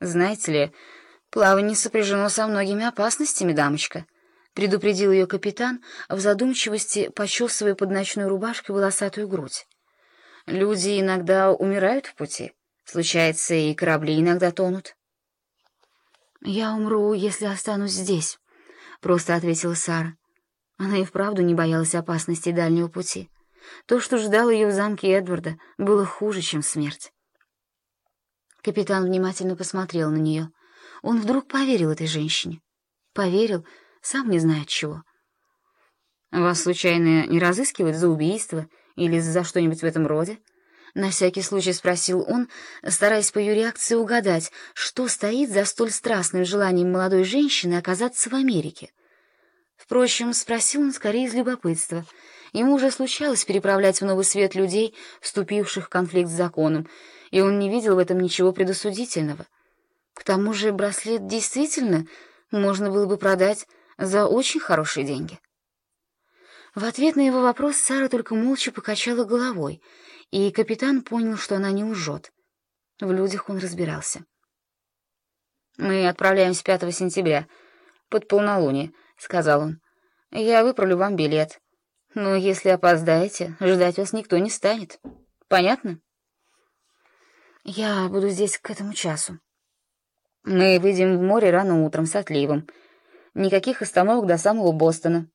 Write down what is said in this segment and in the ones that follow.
Знаете ли, плавание сопряжено со многими опасностями, дамочка, предупредил ее капитан, в задумчивости почесывая под ночной рубашкой волосатую грудь. Люди иногда умирают в пути. Случается, и корабли иногда тонут. «Я умру, если останусь здесь», — просто ответила Сара. Она и вправду не боялась опасности дальнего пути. То, что ждало ее в замке Эдварда, было хуже, чем смерть. Капитан внимательно посмотрел на нее. Он вдруг поверил этой женщине. Поверил, сам не знает чего. «Вас, случайно, не разыскивают за убийство или за что-нибудь в этом роде?» На всякий случай спросил он, стараясь по ее реакции угадать, что стоит за столь страстным желанием молодой женщины оказаться в Америке. Впрочем, спросил он скорее из любопытства. Ему уже случалось переправлять в Новый Свет людей, вступивших в конфликт с законом, и он не видел в этом ничего предосудительного. К тому же браслет действительно можно было бы продать за очень хорошие деньги. В ответ на его вопрос Сара только молча покачала головой, и капитан понял, что она не лжет. В людях он разбирался. «Мы отправляемся 5 сентября, под полнолуние», — сказал он. «Я выправлю вам билет. Но если опоздаете, ждать вас никто не станет. Понятно?» «Я буду здесь к этому часу». «Мы выйдем в море рано утром с отливом. Никаких остановок до самого Бостона».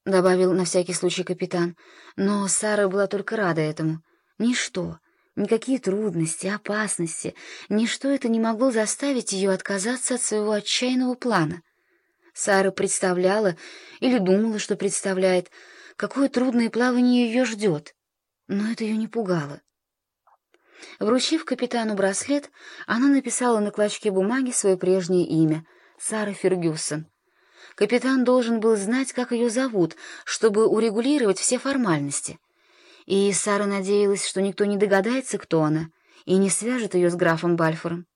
— добавил на всякий случай капитан. Но Сара была только рада этому. Ничто, никакие трудности, опасности, ничто это не могло заставить ее отказаться от своего отчаянного плана. Сара представляла или думала, что представляет, какое трудное плавание ее ждет, но это ее не пугало. Вручив капитану браслет, она написала на клочке бумаги свое прежнее имя — Сара Фергюсон. Капитан должен был знать, как ее зовут, чтобы урегулировать все формальности. И Сара надеялась, что никто не догадается, кто она, и не свяжет ее с графом Бальфором.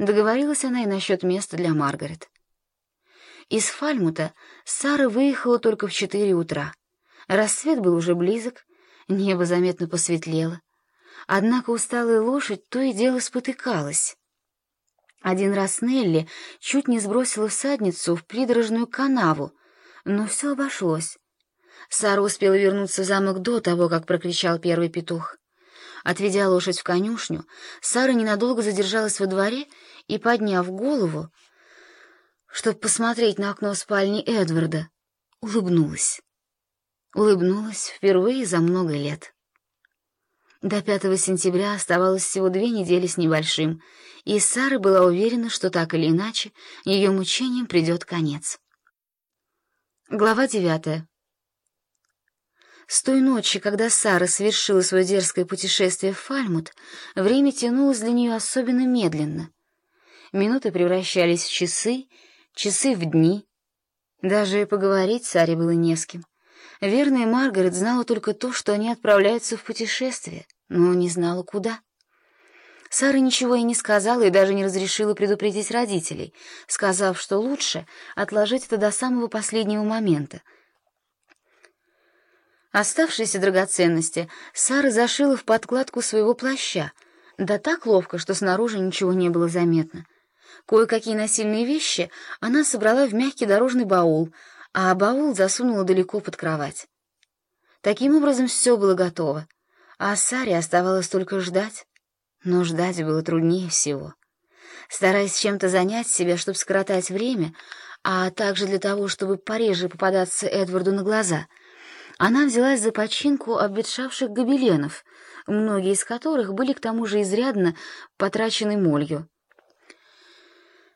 Договорилась она и насчет места для Маргарет. Из Фальмута Сара выехала только в четыре утра. Рассвет был уже близок, небо заметно посветлело. Однако усталая лошадь то и дело спотыкалась. Один раз Нелли чуть не сбросила всадницу в придорожную канаву, но все обошлось. Сара успела вернуться в замок до того, как прокричал первый петух. Отведя лошадь в конюшню, Сара ненадолго задержалась во дворе и, подняв голову, чтобы посмотреть на окно спальни Эдварда, улыбнулась. Улыбнулась впервые за много лет. До 5 сентября оставалось всего две недели с небольшим, и Сара была уверена, что так или иначе ее мучениям придет конец. Глава девятая. С той ночи, когда Сара совершила свое дерзкое путешествие в Фальмут, время тянулось для нее особенно медленно. Минуты превращались в часы, часы в дни. Даже поговорить Саре было не с кем. Верная Маргарет знала только то, что они отправляются в путешествие, но не знала, куда. Сара ничего и не сказала и даже не разрешила предупредить родителей, сказав, что лучше отложить это до самого последнего момента. Оставшиеся драгоценности Сара зашила в подкладку своего плаща, да так ловко, что снаружи ничего не было заметно. Кое-какие насильные вещи она собрала в мягкий дорожный баул — а баул засунула далеко под кровать. Таким образом, все было готово, а Саре оставалось только ждать. Но ждать было труднее всего. Стараясь чем-то занять себя, чтобы скоротать время, а также для того, чтобы пореже попадаться Эдварду на глаза, она взялась за починку обветшавших гобеленов, многие из которых были к тому же изрядно потрачены молью.